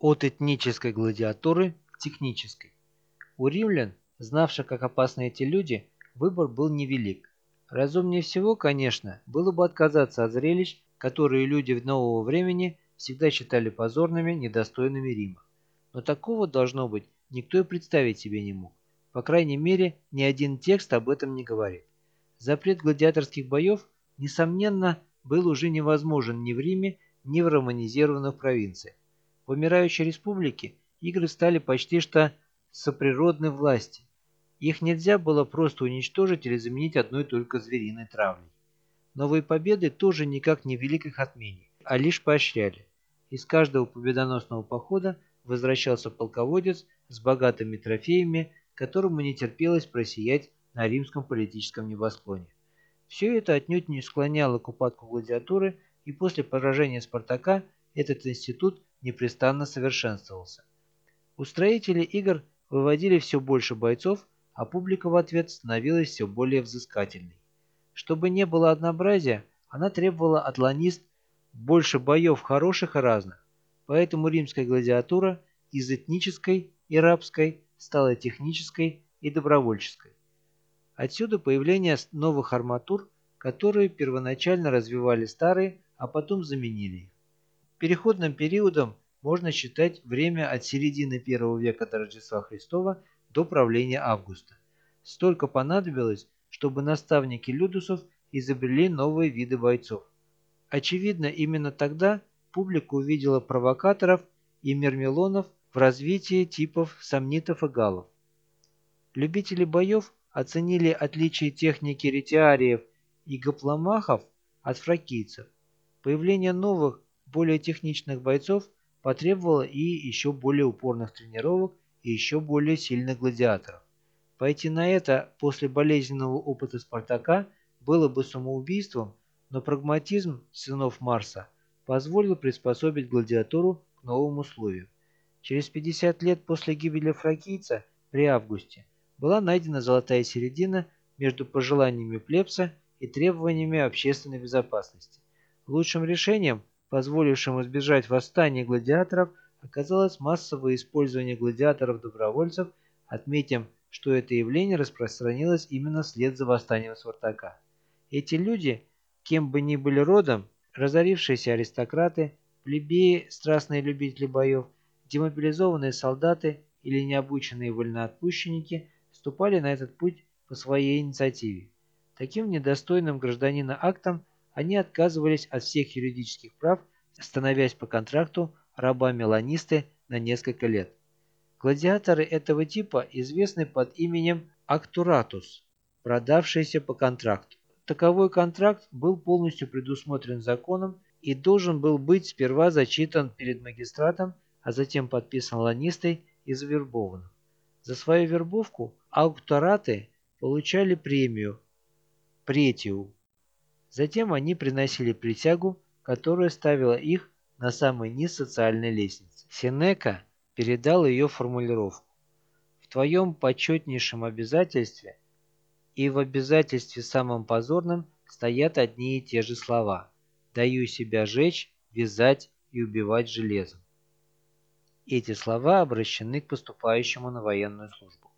От этнической гладиатуры технической. У римлян, знавших, как опасны эти люди, выбор был невелик. Разумнее всего, конечно, было бы отказаться от зрелищ, которые люди нового времени всегда считали позорными, недостойными Рима. Но такого, должно быть, никто и представить себе не мог. По крайней мере, ни один текст об этом не говорит. Запрет гладиаторских боев, несомненно, был уже невозможен ни в Риме, ни в романизированных провинциях. В умирающей республике игры стали почти что соприродной власти. Их нельзя было просто уничтожить или заменить одной только звериной травлей. Новые победы тоже никак не вели к их отмене, а лишь поощряли. Из каждого победоносного похода возвращался полководец с богатыми трофеями, которому не терпелось просиять на римском политическом небосклоне. Все это отнюдь не склоняло к упадку гладиатуры, и после поражения Спартака этот институт непрестанно совершенствовался. Устроители игр выводили все больше бойцов, а публика в ответ становилась все более взыскательной. Чтобы не было однообразия, она требовала от ланист больше боев хороших и разных, поэтому римская гладиатура из этнической и рабской стала технической и добровольческой. Отсюда появление новых арматур, которые первоначально развивали старые, а потом заменили их. Переходным периодом можно считать время от середины первого века до Рождества Христова до правления Августа. Столько понадобилось, чтобы наставники Людусов изобрели новые виды бойцов. Очевидно, именно тогда публика увидела провокаторов и мермелонов в развитии типов сомнитов и галлов. Любители боев оценили отличие техники ретиариев и гопломахов от фракийцев. Появление новых, более техничных бойцов потребовало и еще более упорных тренировок и еще более сильных гладиаторов. Пойти на это после болезненного опыта Спартака было бы самоубийством, но прагматизм сынов Марса позволил приспособить гладиатуру к новым условиям. Через 50 лет после гибели фракийца при Августе была найдена золотая середина между пожеланиями плебса и требованиями общественной безопасности. Лучшим решением, позволившим избежать восстания гладиаторов, оказалось массовое использование гладиаторов-добровольцев, отметим, что это явление распространилось именно вслед за восстанием Спартака. Эти люди, кем бы ни были родом, разорившиеся аристократы, плебеи, страстные любители боев, демобилизованные солдаты или необученные вольноотпущенники ступали на этот путь по своей инициативе. Таким недостойным гражданина актом они отказывались от всех юридических прав, становясь по контракту рабами-ланисты на несколько лет. Гладиаторы этого типа известны под именем Актуратус, продавшиеся по контракту. Таковой контракт был полностью предусмотрен законом и должен был быть сперва зачитан перед магистратом, а затем подписан ланистой и завербован. За свою вербовку ауктораты получали премию претиу. Затем они приносили присягу, которая ставила их на самый низ социальной лестницы. Сенека передал ее формулировку. В твоем почетнейшем обязательстве и в обязательстве самым позорным стоят одни и те же слова «даю себя жечь, вязать и убивать железом». Эти слова обращены к поступающему на военную службу.